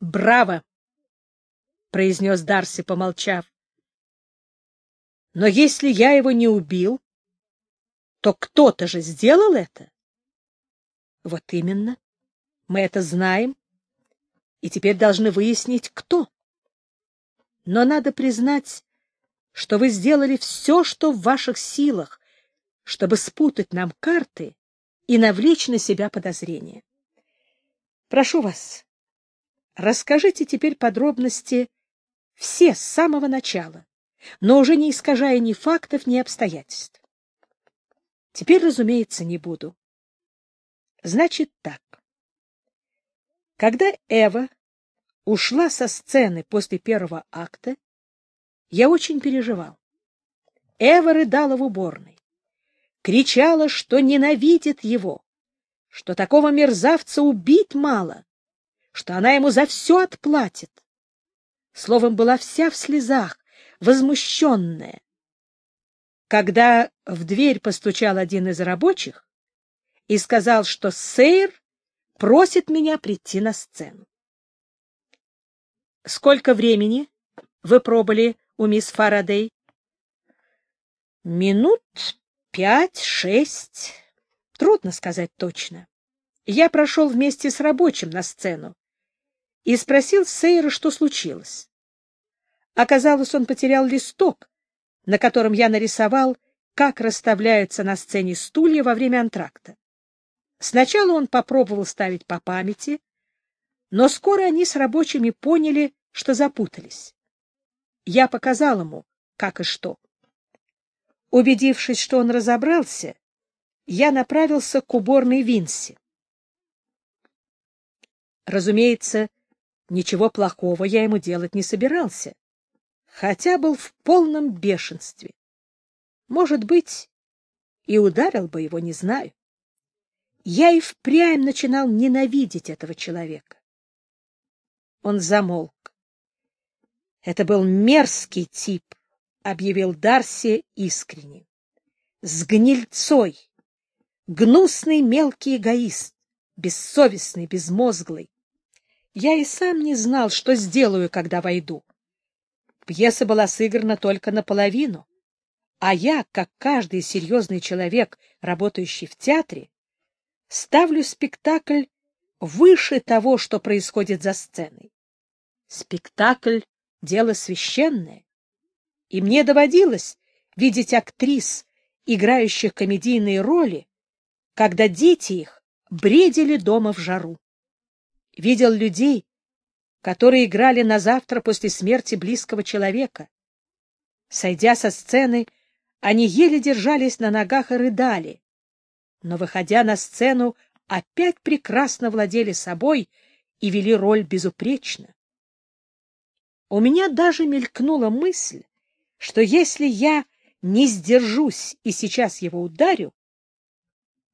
Браво! — произнес Дарси, помолчав. Но если я его не убил, то кто-то же сделал это. Вот именно. Мы это знаем. И теперь должны выяснить, кто. Но надо признать, что вы сделали все, что в ваших силах, чтобы спутать нам карты и навлечь на себя подозрения. Прошу вас, Расскажите теперь подробности все с самого начала, но уже не искажая ни фактов, ни обстоятельств. Теперь, разумеется, не буду. Значит так. Когда Эва ушла со сцены после первого акта, я очень переживал. Эва рыдала в уборной, кричала, что ненавидит его, что такого мерзавца убить мало, что она ему за все отплатит. Словом, была вся в слезах, возмущенная. Когда в дверь постучал один из рабочих и сказал, что сэр просит меня прийти на сцену. — Сколько времени вы пробыли у мисс Фарадей? — Минут пять-шесть. Трудно сказать точно. Я прошел вместе с рабочим на сцену, и спросил Сейра, что случилось. Оказалось, он потерял листок, на котором я нарисовал, как расставляются на сцене стулья во время антракта. Сначала он попробовал ставить по памяти, но скоро они с рабочими поняли, что запутались. Я показал ему, как и что. Убедившись, что он разобрался, я направился к уборной Винси. Разумеется, Ничего плохого я ему делать не собирался, хотя был в полном бешенстве. Может быть, и ударил бы его, не знаю. Я и впрямь начинал ненавидеть этого человека. Он замолк. — Это был мерзкий тип, — объявил Дарси искренне. — С гнильцой. Гнусный мелкий эгоист, бессовестный, безмозглый. Я и сам не знал, что сделаю, когда войду. Пьеса была сыграна только наполовину, а я, как каждый серьезный человек, работающий в театре, ставлю спектакль выше того, что происходит за сценой. Спектакль — дело священное, и мне доводилось видеть актрис, играющих комедийные роли, когда дети их бредили дома в жару видел людей, которые играли на завтра после смерти близкого человека. Сойдя со сцены, они еле держались на ногах и рыдали, но, выходя на сцену, опять прекрасно владели собой и вели роль безупречно. У меня даже мелькнула мысль, что если я не сдержусь и сейчас его ударю,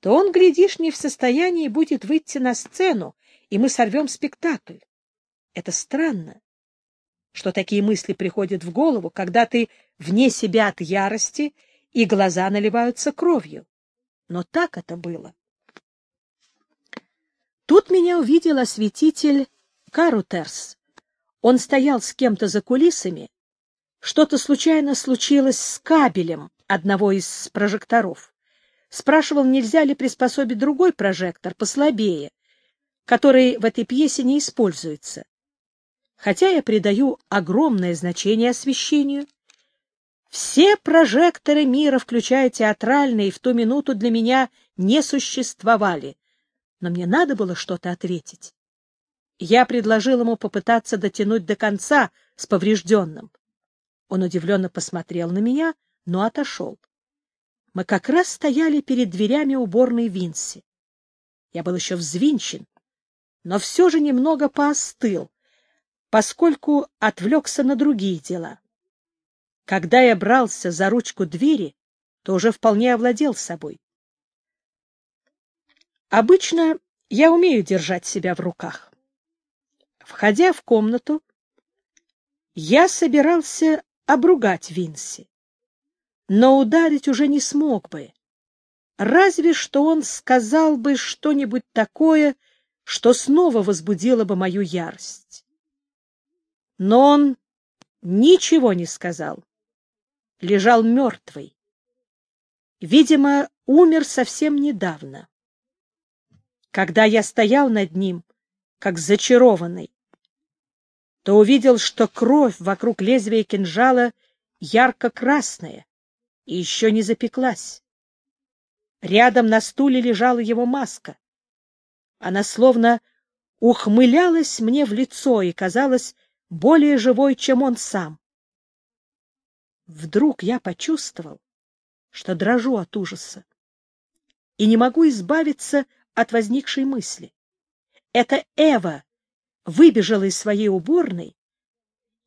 то он, глядишь, не в состоянии будет выйти на сцену, и мы сорвем спектакль. Это странно, что такие мысли приходят в голову, когда ты вне себя от ярости, и глаза наливаются кровью. Но так это было. Тут меня увидел осветитель Карутерс. Он стоял с кем-то за кулисами. Что-то случайно случилось с кабелем одного из прожекторов. Спрашивал, нельзя ли приспособить другой прожектор, послабее, который в этой пьесе не используется, Хотя я придаю огромное значение освещению, все прожекторы мира, включая театральные, в ту минуту для меня не существовали, но мне надо было что-то ответить. Я предложил ему попытаться дотянуть до конца с поврежденным. Он удивленно посмотрел на меня, но отошел. Мы как раз стояли перед дверями уборной Винси. Я был еще взвинчен, но все же немного поостыл, поскольку отвлекся на другие дела. Когда я брался за ручку двери, то уже вполне овладел собой. Обычно я умею держать себя в руках. Входя в комнату, я собирался обругать Винси, но ударить уже не смог бы, разве что он сказал бы что-нибудь такое, что снова возбудило бы мою ярость. Но он ничего не сказал. Лежал мертвый. Видимо, умер совсем недавно. Когда я стоял над ним, как зачарованный, то увидел, что кровь вокруг лезвия кинжала ярко-красная и еще не запеклась. Рядом на стуле лежала его маска. Она словно ухмылялась мне в лицо и казалась более живой, чем он сам. Вдруг я почувствовал, что дрожу от ужаса и не могу избавиться от возникшей мысли. Это Эва выбежала из своей уборной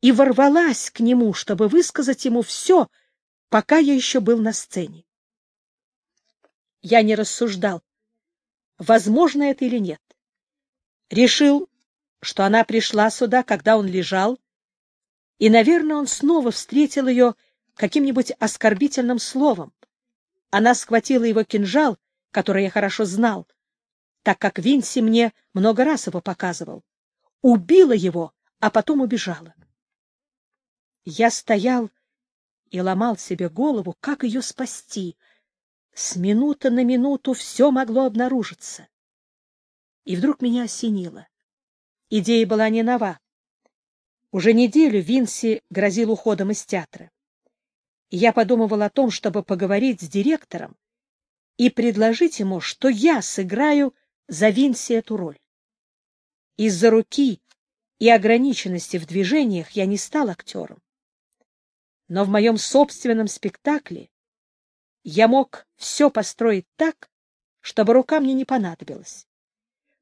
и ворвалась к нему, чтобы высказать ему все, пока я еще был на сцене. Я не рассуждал, возможно это или нет. Решил, что она пришла сюда, когда он лежал, и, наверное, он снова встретил ее каким-нибудь оскорбительным словом. Она схватила его кинжал, который я хорошо знал, так как Винси мне много раз его показывал, убила его, а потом убежала. Я стоял и ломал себе голову, как ее спасти — с минуты на минуту все могло обнаружиться. И вдруг меня осенило. Идея была не нова. Уже неделю Винси грозил уходом из театра. И я подумывал о том, чтобы поговорить с директором и предложить ему, что я сыграю за Винси эту роль. Из-за руки и ограниченности в движениях я не стал актером. Но в моем собственном спектакле я мог все построить так, чтобы рука мне не понадобилась.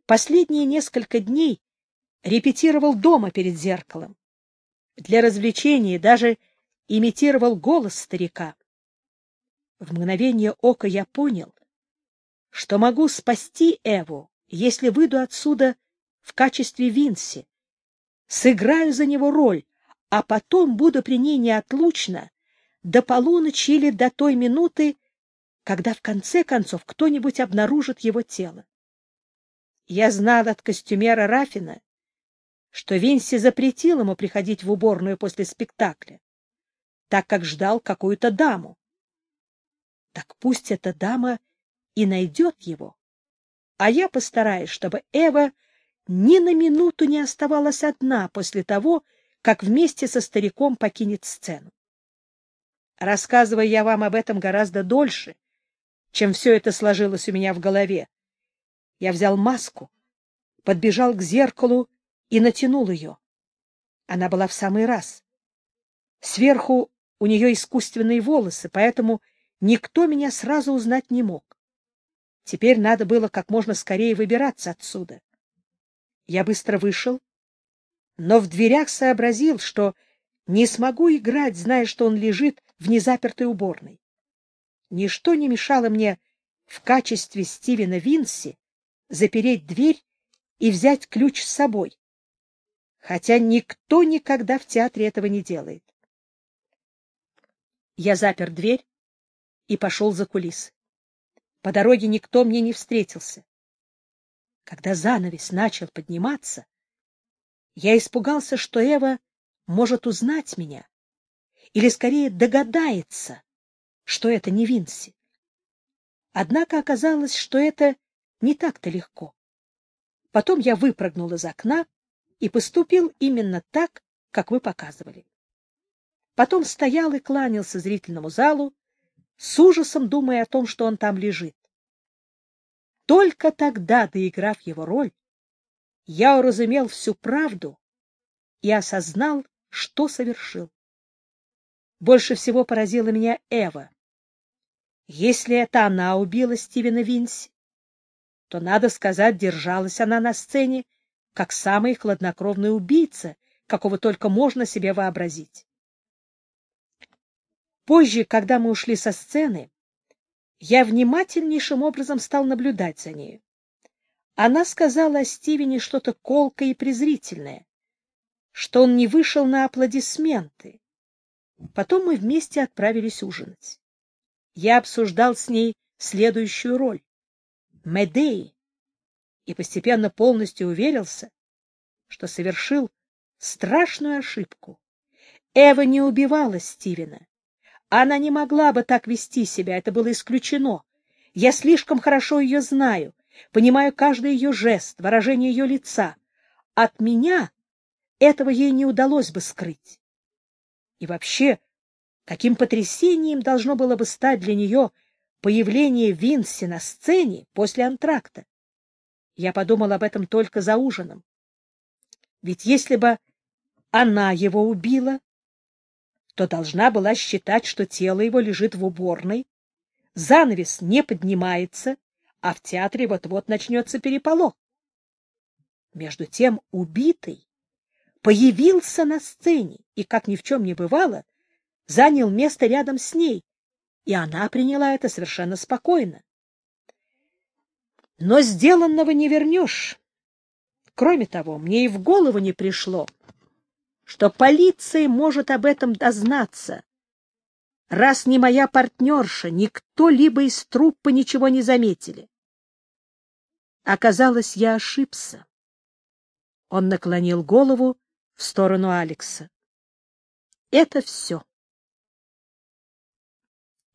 Последние несколько дней репетировал дома перед зеркалом. Для развлечения даже имитировал голос старика. В мгновение ока я понял, что могу спасти Эву, если выйду отсюда в качестве Винси, сыграю за него роль, а потом буду при ней неотлучно до полуночи или до той минуты, когда в конце концов кто-нибудь обнаружит его тело. Я знал от костюмера Рафина, что Винси запретил ему приходить в уборную после спектакля, так как ждал какую-то даму. Так пусть эта дама и найдет его, а я постараюсь, чтобы Эва ни на минуту не оставалась одна после того, как вместе со стариком покинет сцену. Рассказывая я вам об этом гораздо дольше, чем все это сложилось у меня в голове. Я взял маску, подбежал к зеркалу и натянул ее. Она была в самый раз. Сверху у нее искусственные волосы, поэтому никто меня сразу узнать не мог. Теперь надо было как можно скорее выбираться отсюда. Я быстро вышел, но в дверях сообразил, что не смогу играть, зная, что он лежит в незапертой уборной. Ничто не мешало мне в качестве Стивена Винси запереть дверь и взять ключ с собой, хотя никто никогда в театре этого не делает. Я запер дверь и пошел за кулисы. По дороге никто мне не встретился. Когда занавес начал подниматься, я испугался, что Эва может узнать меня или скорее догадается, что это не Винси. Однако оказалось, что это не так-то легко. Потом я выпрыгнул из окна и поступил именно так, как вы показывали. Потом стоял и кланялся зрительному залу, с ужасом думая о том, что он там лежит. Только тогда, доиграв его роль, я уразумел всю правду и осознал, что совершил. Больше всего поразила меня Эва. Если это она убила Стивена Винси, то, надо сказать, держалась она на сцене как самый хладнокровный убийца, какого только можно себе вообразить. Позже, когда мы ушли со сцены, я внимательнейшим образом стал наблюдать за ней. Она сказала о Стивене что-то колкое и презрительное, что он не вышел на аплодисменты, Потом мы вместе отправились ужинать. Я обсуждал с ней следующую роль — Медеи, и постепенно полностью уверился, что совершил страшную ошибку. Эва не убивала Стивена. Она не могла бы так вести себя, это было исключено. Я слишком хорошо ее знаю, понимаю каждый ее жест, выражение ее лица. От меня этого ей не удалось бы скрыть. И вообще, каким потрясением должно было бы стать для нее появление Винси на сцене после антракта? Я подумал об этом только за ужином. Ведь если бы она его убила, то должна была считать, что тело его лежит в уборной, занавес не поднимается, а в театре вот-вот начнется переполох. Между тем убитый появился на сцене и, как ни в чем не бывало, занял место рядом с ней, и она приняла это совершенно спокойно. Но сделанного не вернешь. Кроме того, мне и в голову не пришло, что полиция может об этом дознаться. Раз не моя партнерша, никто либо из труппы ничего не заметили. Оказалось, я ошибся. Он наклонил голову в сторону Алекса. Это все.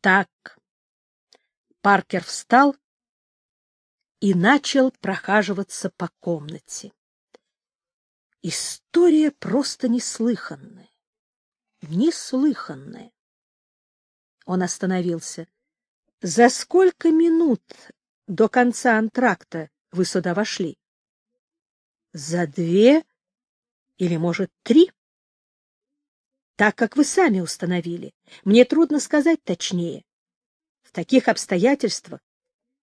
Так. Паркер встал и начал прохаживаться по комнате. История просто неслыханная. Неслыханная. Он остановился. За сколько минут до конца антракта вы сюда вошли? За две или, может, три? Так как вы сами установили, мне трудно сказать точнее. В таких обстоятельствах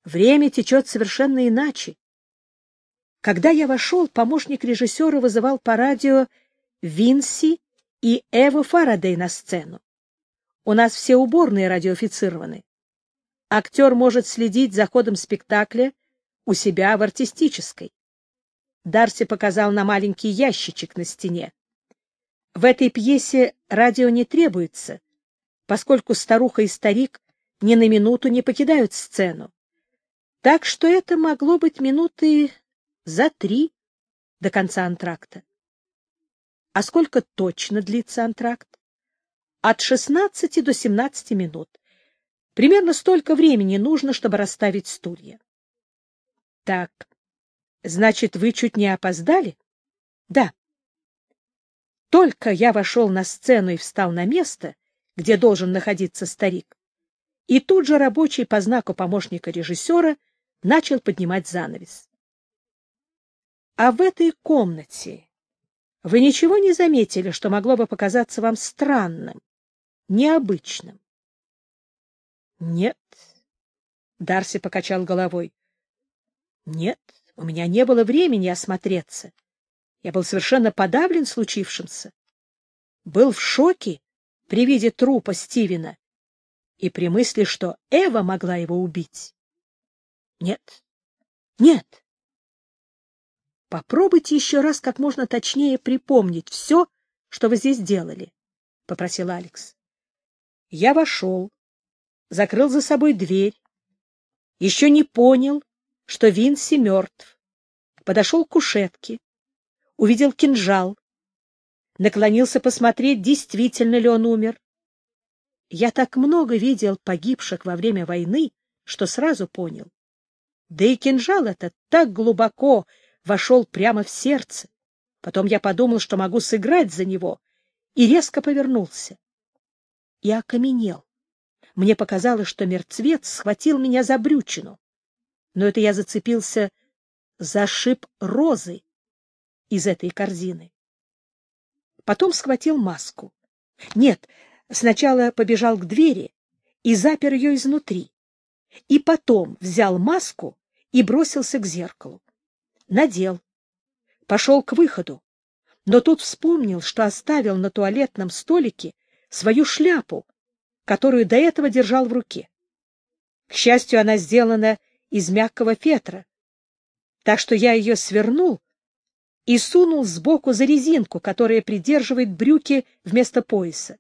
время течет совершенно иначе. Когда я вошел, помощник режиссера вызывал по радио Винси и Эву Фарадей на сцену. У нас все уборные радиофицированы. Актер может следить за ходом спектакля у себя в артистической. Дарси показал на маленький ящичек на стене. В этой пьесе радио не требуется, поскольку старуха и старик ни на минуту не покидают сцену. Так что это могло быть минуты за три до конца антракта. А сколько точно длится антракт? От 16 до 17 минут. Примерно столько времени нужно, чтобы расставить стулья. Так, Значит, вы чуть не опоздали? Да. Только я вошел на сцену и встал на место, где должен находиться старик, и тут же рабочий по знаку помощника режиссера начал поднимать занавес. А в этой комнате вы ничего не заметили, что могло бы показаться вам странным, необычным? — Нет. Дарси покачал головой. — Нет. — у меня не было времени осмотреться. Я был совершенно подавлен случившимся. Был в шоке при виде трупа Стивена и при мысли, что Эва могла его убить. Нет, нет. Попробуйте еще раз как можно точнее припомнить все, что вы здесь делали, — попросил Алекс. Я вошел, закрыл за собой дверь, еще не понял, что Винси мертв. Подошел к кушетке, увидел кинжал, наклонился посмотреть, действительно ли он умер. Я так много видел погибших во время войны, что сразу понял. Да и кинжал этот так глубоко вошел прямо в сердце. Потом я подумал, что могу сыграть за него, и резко повернулся. Я окаменел. Мне показалось, что мертвец схватил меня за брючину но это я зацепился за шип розы из этой корзины. Потом схватил маску. Нет, сначала побежал к двери и запер ее изнутри. И потом взял маску и бросился к зеркалу. Надел. Пошел к выходу. Но тут вспомнил, что оставил на туалетном столике свою шляпу, которую до этого держал в руке. К счастью, она сделана из мягкого фетра, так что я ее свернул и сунул сбоку за резинку, которая придерживает брюки вместо пояса.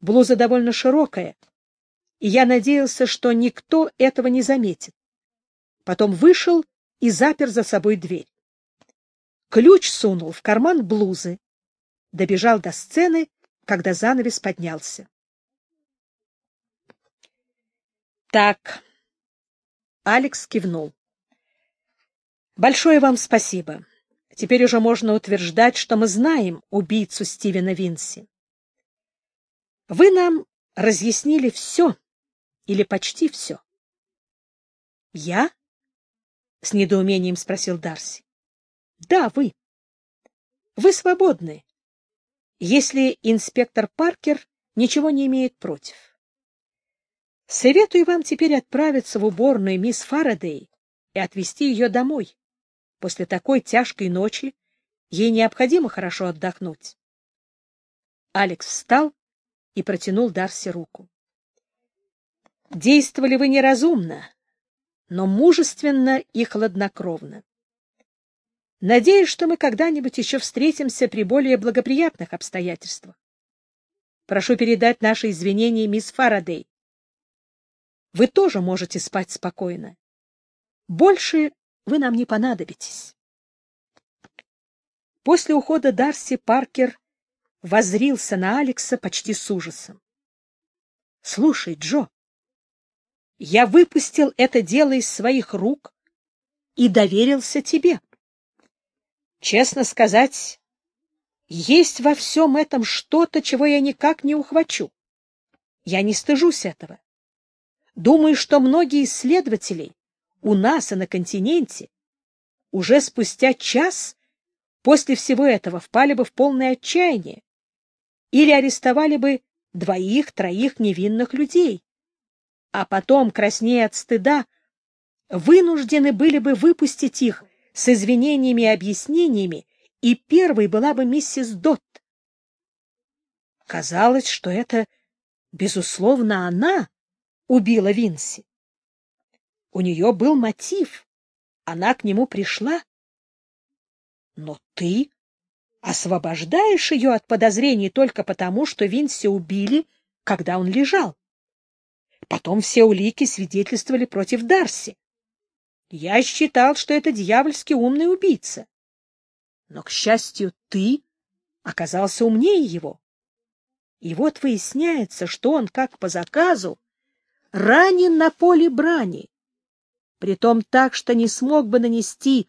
Блуза довольно широкая, и я надеялся, что никто этого не заметит. Потом вышел и запер за собой дверь. Ключ сунул в карман блузы, добежал до сцены, когда занавес поднялся. Так, Алекс кивнул. «Большое вам спасибо. Теперь уже можно утверждать, что мы знаем убийцу Стивена Винси. Вы нам разъяснили все, или почти все». «Я?» — с недоумением спросил Дарси. «Да, вы. Вы свободны, если инспектор Паркер ничего не имеет против». Советую вам теперь отправиться в уборную мисс Фарадей и отвезти ее домой. После такой тяжкой ночи ей необходимо хорошо отдохнуть. Алекс встал и протянул Дарси руку. Действовали вы неразумно, но мужественно и хладнокровно. Надеюсь, что мы когда-нибудь еще встретимся при более благоприятных обстоятельствах. Прошу передать наши извинения мисс Фарадей вы тоже можете спать спокойно. Больше вы нам не понадобитесь. После ухода Дарси Паркер возрился на Алекса почти с ужасом. — Слушай, Джо, я выпустил это дело из своих рук и доверился тебе. Честно сказать, есть во всем этом что-то, чего я никак не ухвачу. Я не стыжусь этого. Думаю, что многие исследователи у нас и на континенте уже спустя час после всего этого впали бы в полное отчаяние или арестовали бы двоих-троих невинных людей, а потом, краснея от стыда, вынуждены были бы выпустить их с извинениями и объяснениями, и первой была бы миссис Дот. Казалось, что это, безусловно, она, убила Винси. У нее был мотив. Она к нему пришла. Но ты освобождаешь ее от подозрений только потому, что Винси убили, когда он лежал. Потом все улики свидетельствовали против Дарси. Я считал, что это дьявольски умный убийца. Но, к счастью, ты оказался умнее его. И вот выясняется, что он, как по заказу, ранен на поле брани, притом так, что не смог бы нанести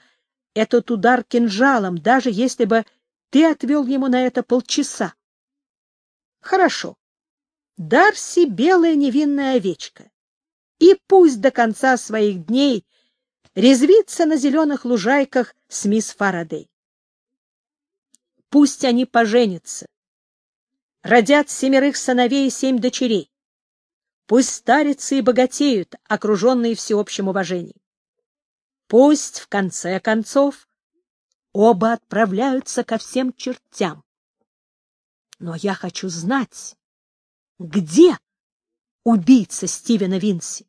этот удар кинжалом, даже если бы ты отвел ему на это полчаса. Хорошо. Дарси — белая невинная овечка. И пусть до конца своих дней резвится на зеленых лужайках с мисс Фарадей. Пусть они поженятся, родят семерых сыновей и семь дочерей. Пусть старятся и богатеют, окруженные всеобщим уважением. Пусть, в конце концов, оба отправляются ко всем чертям. Но я хочу знать, где убийца Стивена Винси?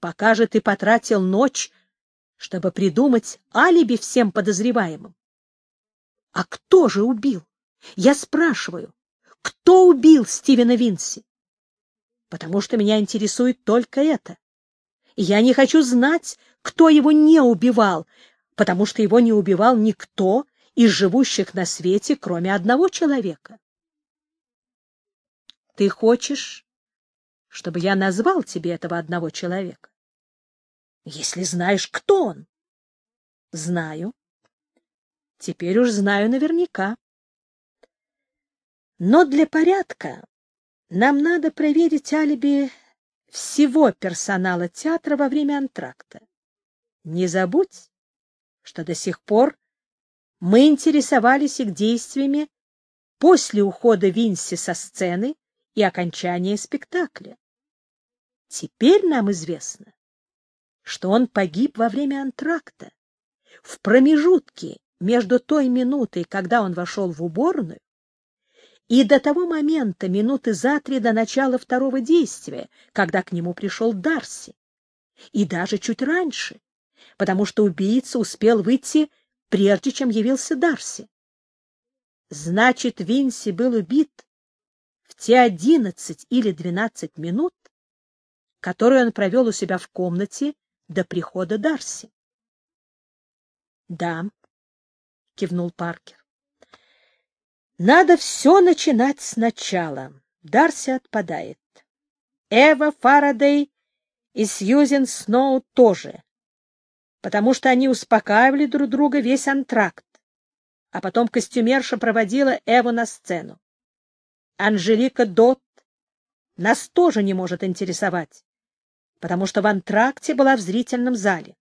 Пока же ты потратил ночь, чтобы придумать алиби всем подозреваемым. А кто же убил? Я спрашиваю, кто убил Стивена Винси? потому что меня интересует только это. Я не хочу знать, кто его не убивал, потому что его не убивал никто из живущих на свете, кроме одного человека. Ты хочешь, чтобы я назвал тебе этого одного человека? Если знаешь, кто он. Знаю. Теперь уж знаю наверняка. Но для порядка нам надо проверить алиби всего персонала театра во время антракта. Не забудь, что до сих пор мы интересовались их действиями после ухода Винси со сцены и окончания спектакля. Теперь нам известно, что он погиб во время антракта, в промежутке между той минутой, когда он вошел в уборную, и до того момента, минуты за три до начала второго действия, когда к нему пришел Дарси, и даже чуть раньше, потому что убийца успел выйти, прежде чем явился Дарси. Значит, Винси был убит в те одиннадцать или двенадцать минут, которые он провел у себя в комнате до прихода Дарси. — Да, — кивнул Паркер. Надо все начинать сначала. Дарси отпадает. Эва Фарадей и Сьюзен Сноу тоже. Потому что они успокаивали друг друга весь антракт. А потом костюмерша проводила Эву на сцену. Анжелика Дот нас тоже не может интересовать, потому что в антракте была в зрительном зале.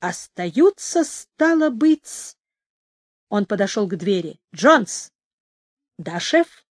Остаются, стало быть, он подошел к двери. «Джонс!» «Да, шеф?»